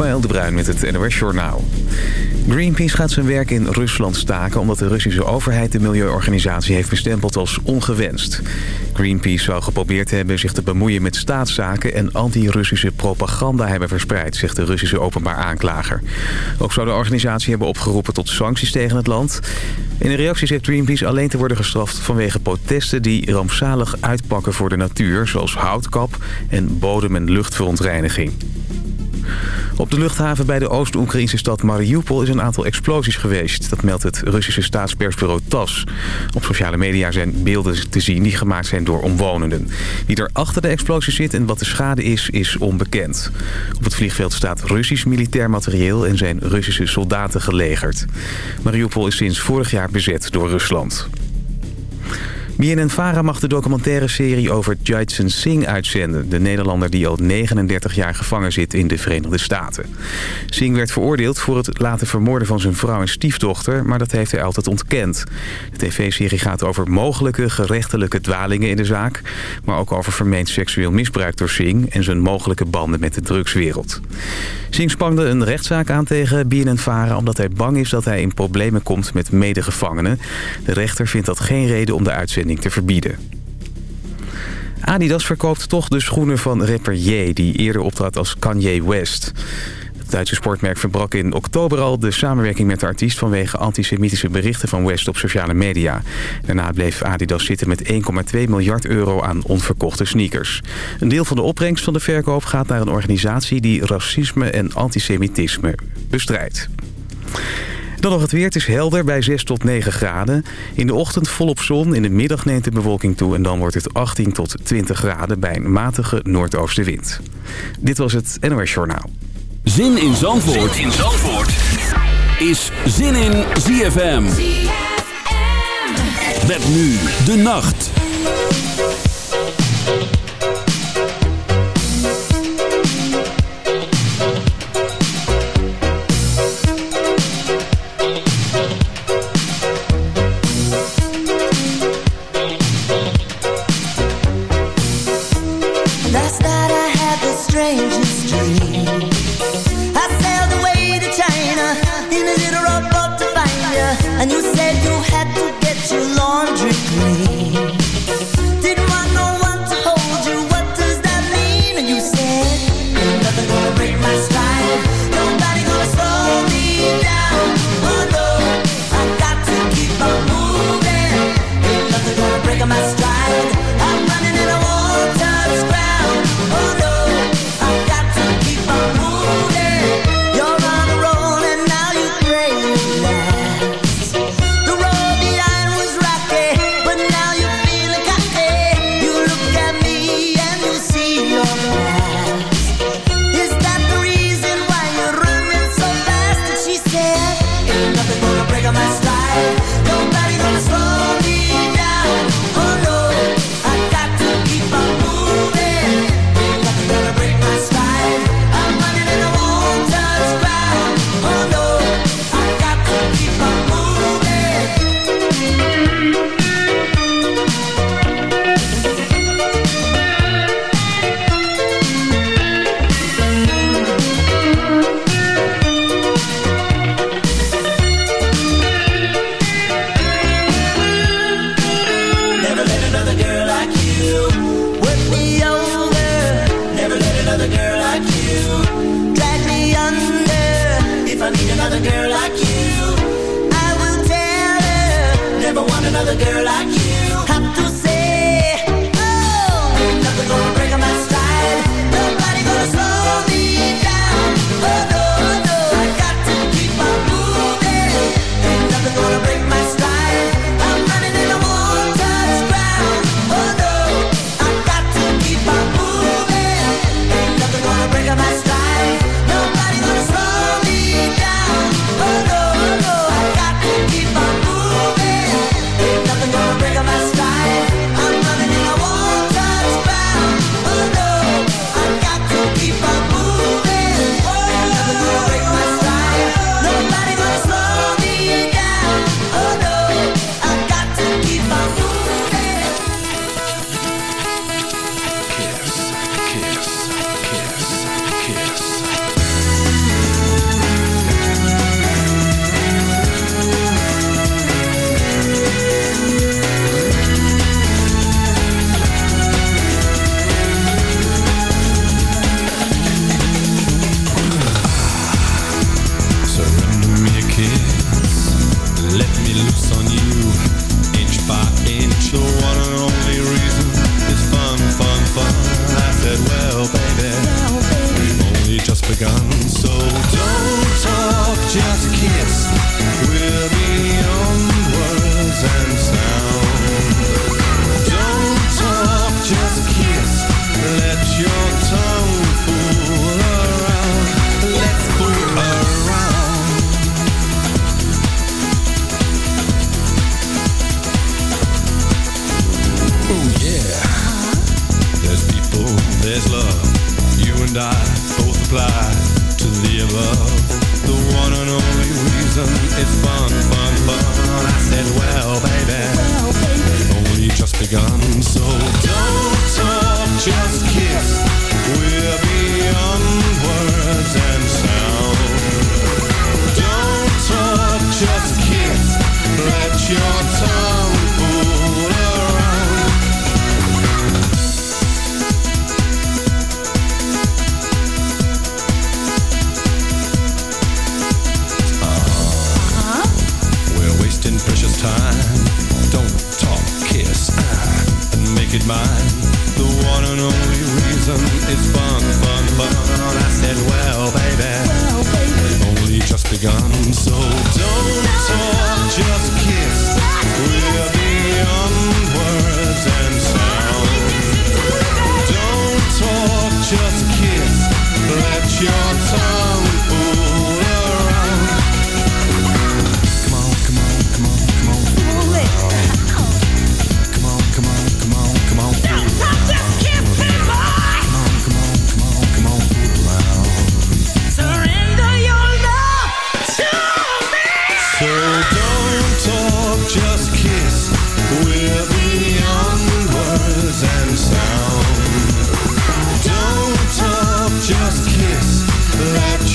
Ismaël de Bruin met het NOS Journaal. Greenpeace gaat zijn werk in Rusland staken... omdat de Russische overheid de milieuorganisatie heeft bestempeld als ongewenst. Greenpeace zou geprobeerd hebben zich te bemoeien met staatszaken... en anti-Russische propaganda hebben verspreid, zegt de Russische openbaar aanklager. Ook zou de organisatie hebben opgeroepen tot sancties tegen het land. In reactie zegt Greenpeace alleen te worden gestraft vanwege protesten... die rampzalig uitpakken voor de natuur, zoals houtkap en bodem- en luchtverontreiniging. Op de luchthaven bij de Oost-Oekraïnse stad Mariupol is een aantal explosies geweest. Dat meldt het Russische staatspersbureau TAS. Op sociale media zijn beelden te zien die gemaakt zijn door omwonenden. Wie er achter de explosies zit en wat de schade is, is onbekend. Op het vliegveld staat Russisch militair materieel en zijn Russische soldaten gelegerd. Mariupol is sinds vorig jaar bezet door Rusland. BNN-Vara mag de documentaire serie over Jitsen Singh uitzenden. De Nederlander die al 39 jaar gevangen zit in de Verenigde Staten. Singh werd veroordeeld voor het laten vermoorden van zijn vrouw en stiefdochter... maar dat heeft hij altijd ontkend. De tv-serie gaat over mogelijke gerechtelijke dwalingen in de zaak... maar ook over vermeend seksueel misbruik door Singh... en zijn mogelijke banden met de drugswereld. Singh spande een rechtszaak aan tegen BNN-Vara... omdat hij bang is dat hij in problemen komt met medegevangenen. De rechter vindt dat geen reden om de uitzending te verbieden. Adidas verkoopt toch de schoenen van rapper Ye... die eerder optrad als Kanye West. Het Duitse sportmerk verbrak in oktober al de samenwerking met de artiest... vanwege antisemitische berichten van West op sociale media. Daarna bleef Adidas zitten met 1,2 miljard euro aan onverkochte sneakers. Een deel van de opbrengst van de verkoop gaat naar een organisatie... die racisme en antisemitisme bestrijdt. Dan nog het weer. Het is helder bij 6 tot 9 graden. In de ochtend volop zon. In de middag neemt de bewolking toe. En dan wordt het 18 tot 20 graden bij een matige noordoostenwind. Dit was het NOS Journaal. Zin in Zandvoort, zin in Zandvoort. is Zin in ZFM. ZFM. Met nu de nacht.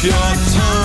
your tongue.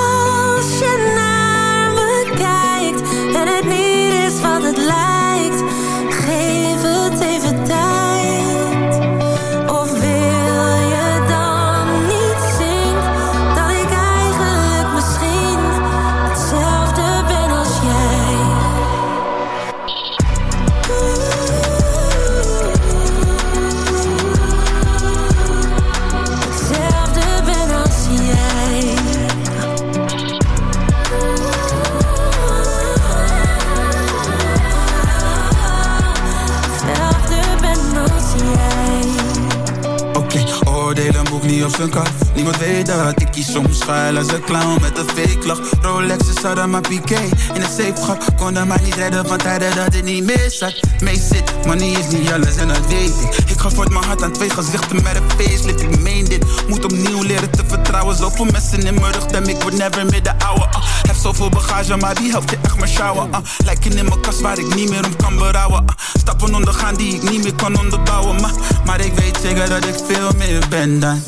op zijn kaf. Niemand weet dat ik kies soms schuil als een clown met een fake lach. Rolexes hadden maar piqué in een safe gat Konden mij niet redden van tijden dat het niet meer zat Mee zit, money is niet alles en dat weet ik. Ik ga voort mijn hart aan twee gezichten met een facelift. Ik meen dit, moet opnieuw leren te vertrouwen. Zoveel mensen in mijn rug, dem ik word never meer de ouwe. Uh. Zoveel bagage, maar wie helpt je echt maar shower uh. Lijken in mijn kast waar ik niet meer om kan berouwen uh. Stappen ondergaan die ik niet meer kan onderbouwen Maar, maar ik weet zeker dat ik veel meer ben dan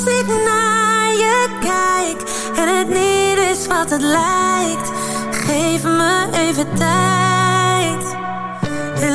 als ik naar je kijk en het niet is wat het lijkt, geef me even tijd. En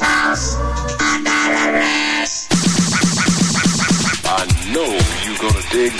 house under arrest. I know you're gonna dig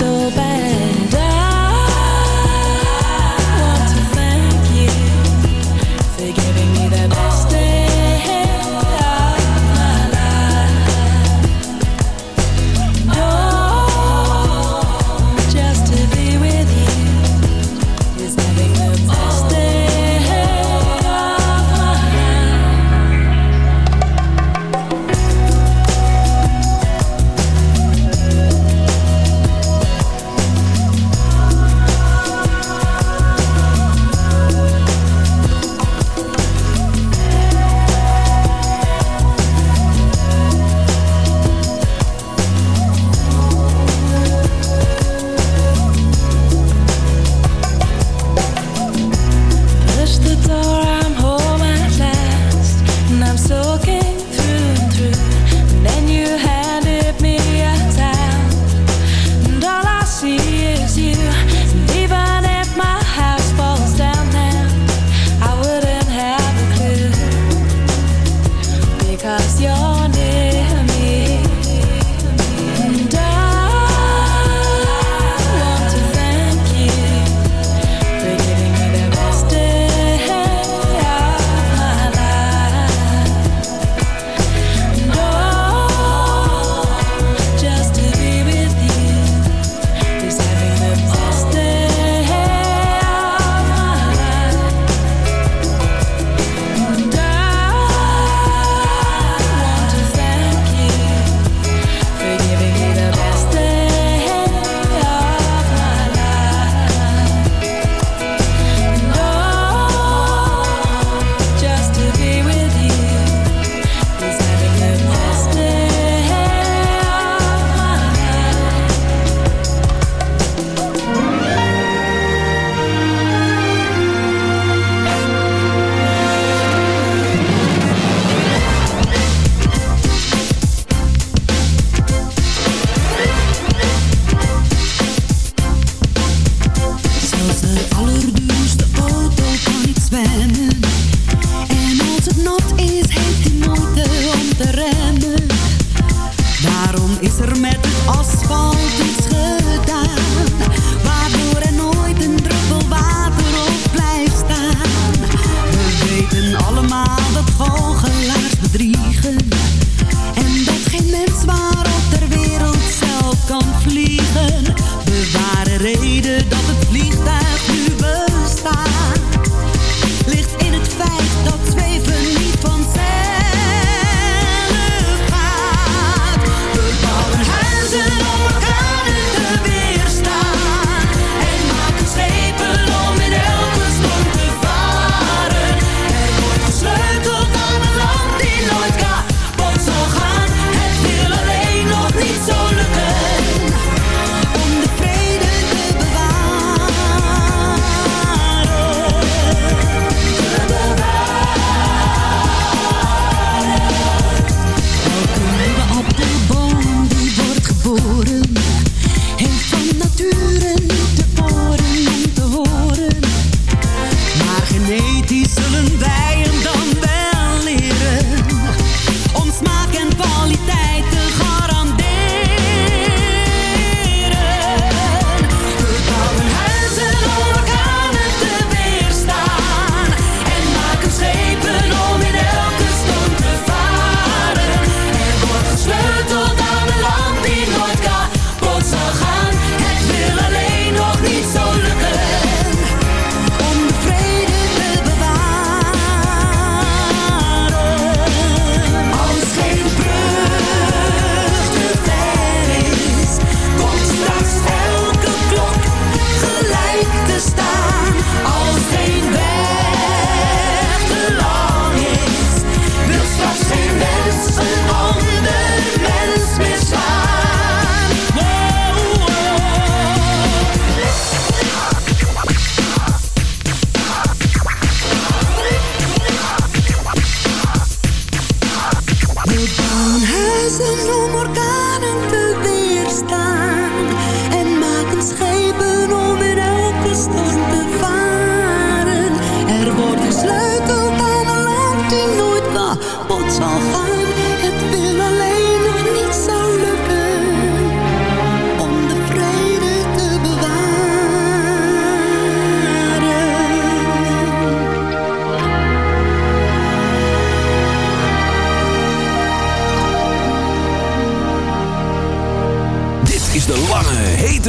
的白。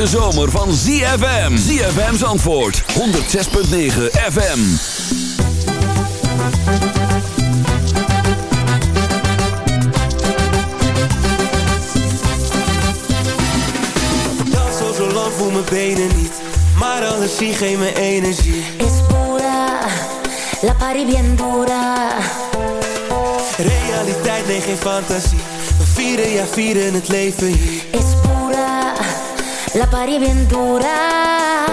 hete zomer van ZFM. ZFM's antwoord. 106.9 FM. Dat zo zo lang voel mijn benen niet. Maar alles zie geeft me energie. Is la pari bien dura. Realiteit, nee geen fantasie. We vieren, ja vieren het leven hier. la parí bien dura.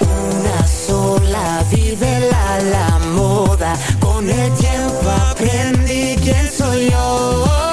Una sola vive la, la moda. Con el tiempo aprendí quién soy yo.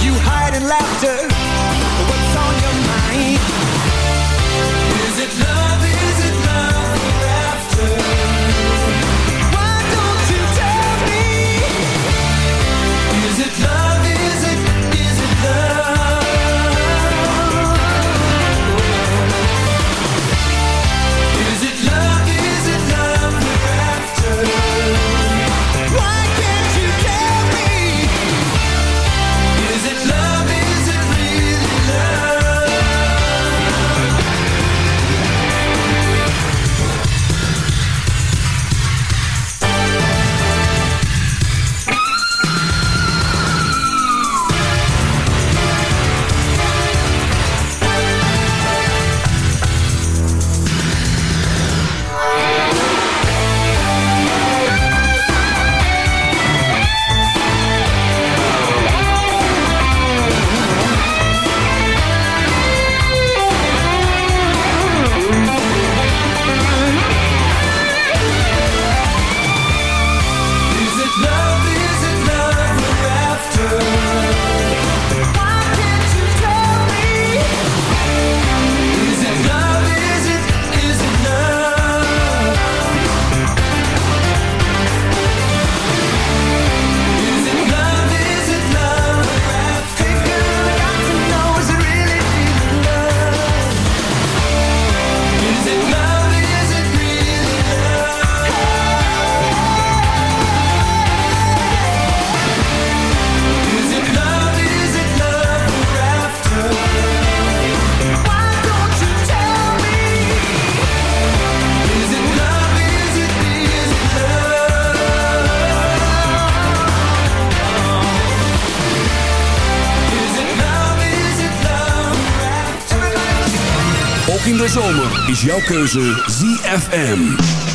You hide in laughter jouw keuze ZFM.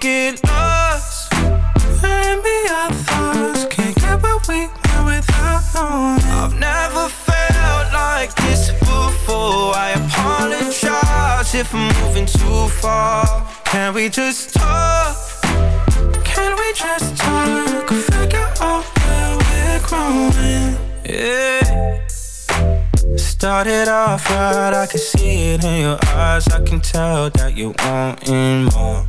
Get lost, Maybe our thoughts Can't get where we are without. I've never felt like this before. I apologize if I'm moving too far. Can we just talk? Can we just talk? Figure out where we're growing. Yeah. Started off right, I can see it in your eyes. I can tell that you want more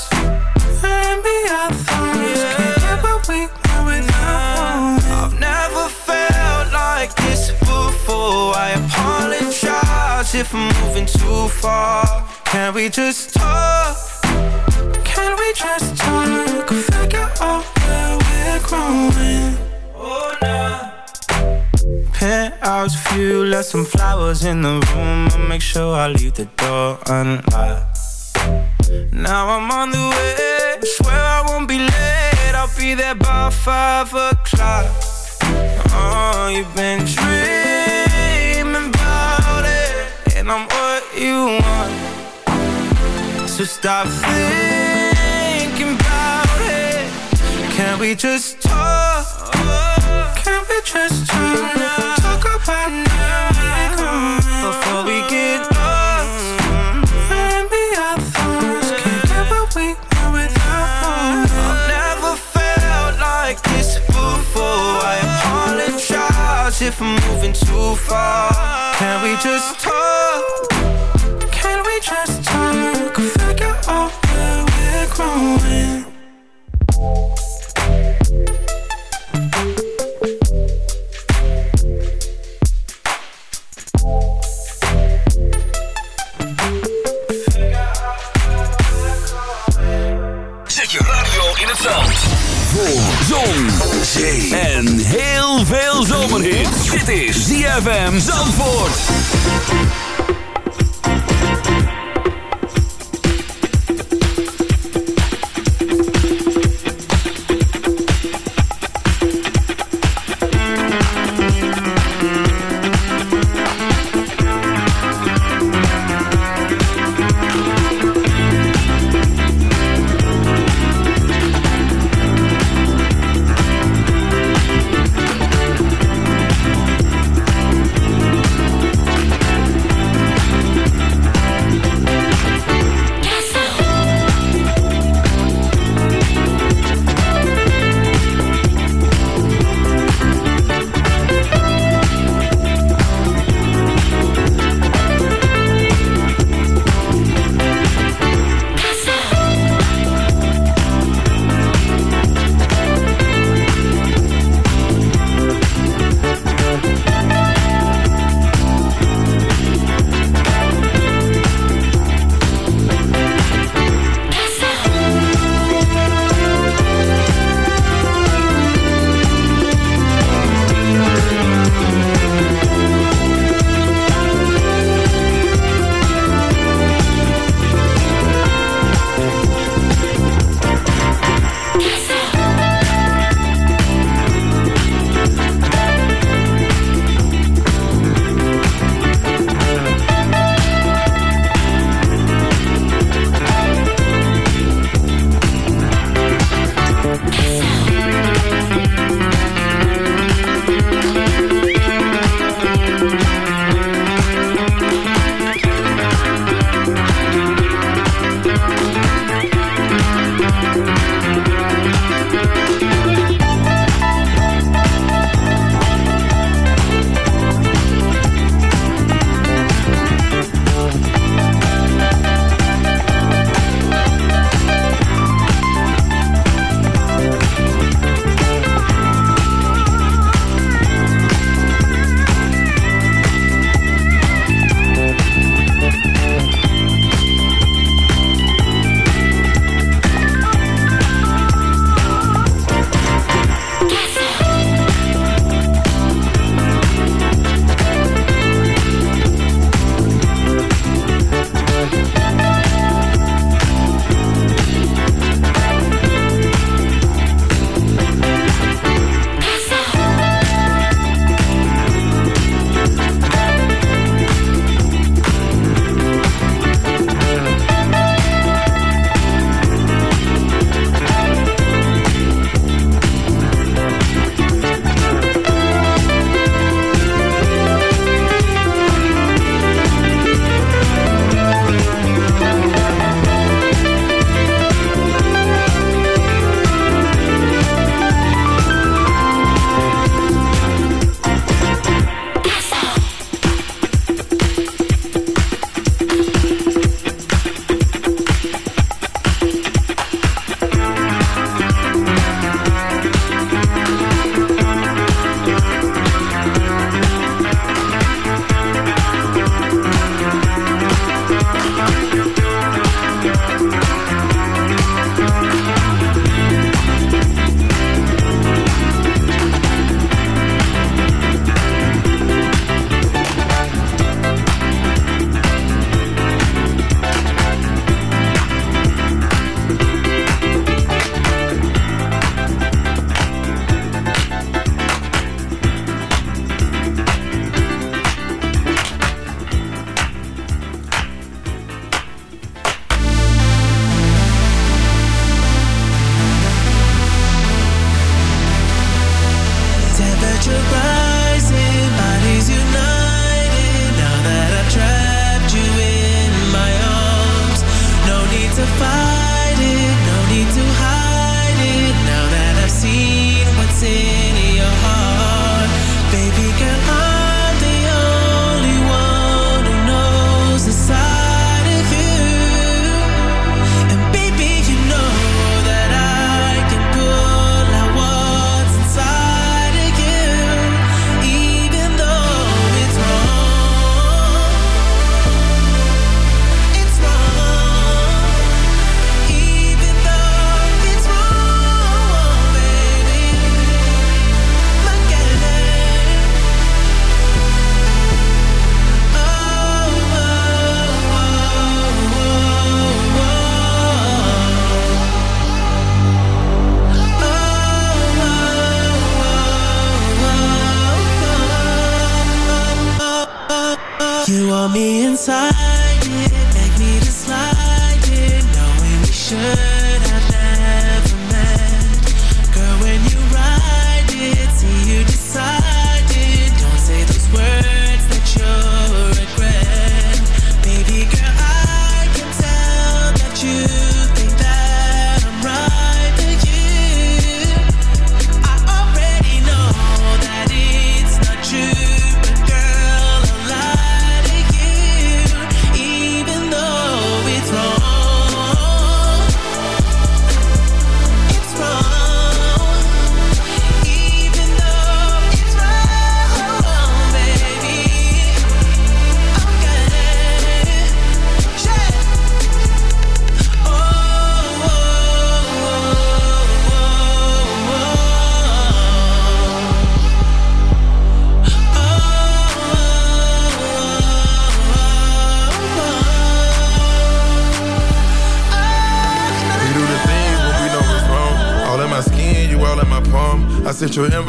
Can't we. I've never felt like this before. I apologize if I'm moving too far. Can we just talk? Can we just talk? Figure out where we're Oh, view, left some flowers in the room. I'll make sure I leave the door unlocked Now I'm on the way Swear I won't be late I'll be there by five o'clock Oh, you've been dreaming about it and I'm what you want. So stop thinking about it. Can't we just talk? Too far. Can we just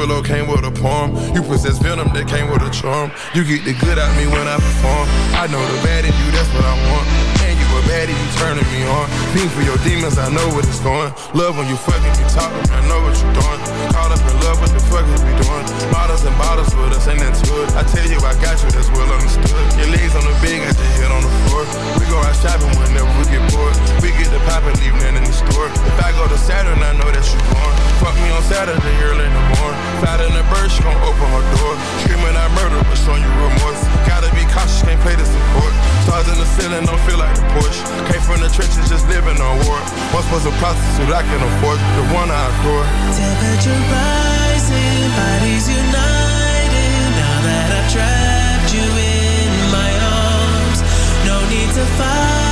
Envelope came with a poem, you possess venom that came with a charm. You get the good out me when I perform. I know the bad in you, that's what I want. And you a baddie, you turning me on. Fiend for your demons, I know what it's going. Love when you fucking me talking, I know what you're doing. Caught up in love, what the fuck is we doing? Bottles and bottles with us, ain't that good? I tell you, I got you, that's well understood. Your legs on the bed, got your head on the floor. We go out shopping whenever we get bored. We get the pop and leave nothing in the store. If I go to Saturn, I know that you're born. Fuck me on Saturday, early Flat in the bird, she gon' open her door. Screaming out murder, but showing you remorse. Gotta be cautious, can't play. Stars in the ceiling, don't feel like. Came from the trenches, just living on war. Once was a prostitute, I can afford the one I adore. Temperature rising, bodies united. Now that I've trapped you in my arms, no need to fight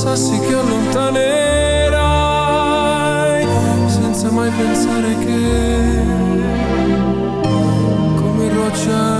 Sassi che allontanerai, senza mai pensare che, come roccia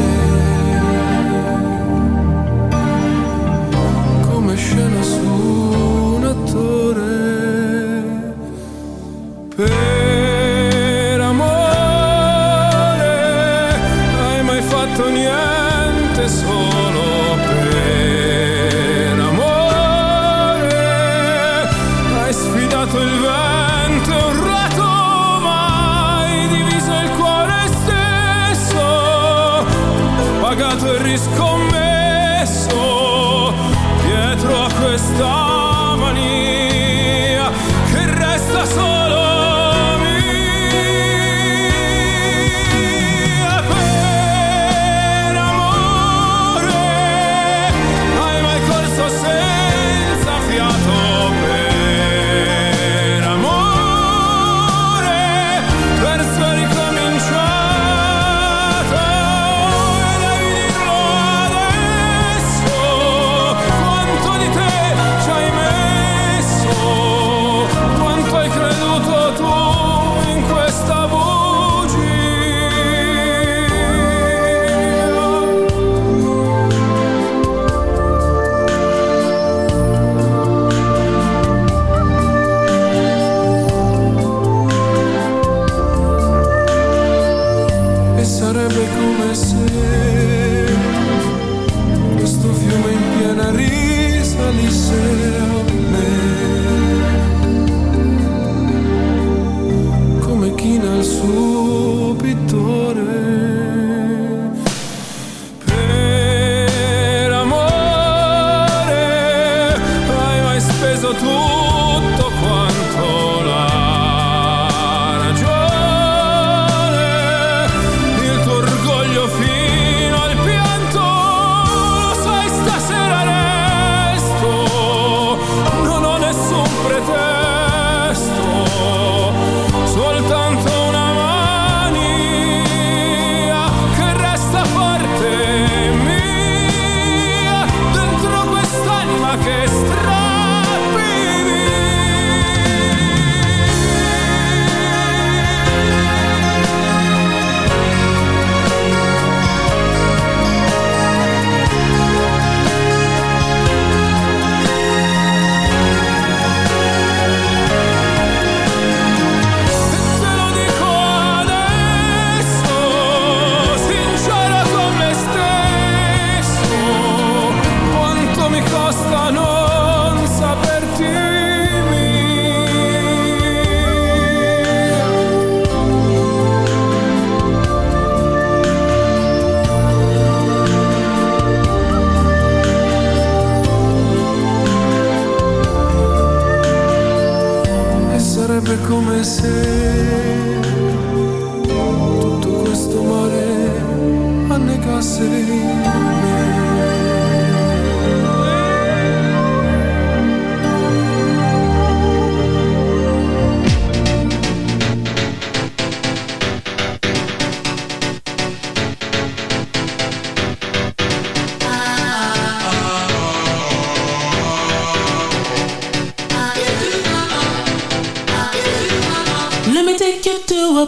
come se tutto questo mare annegasse me.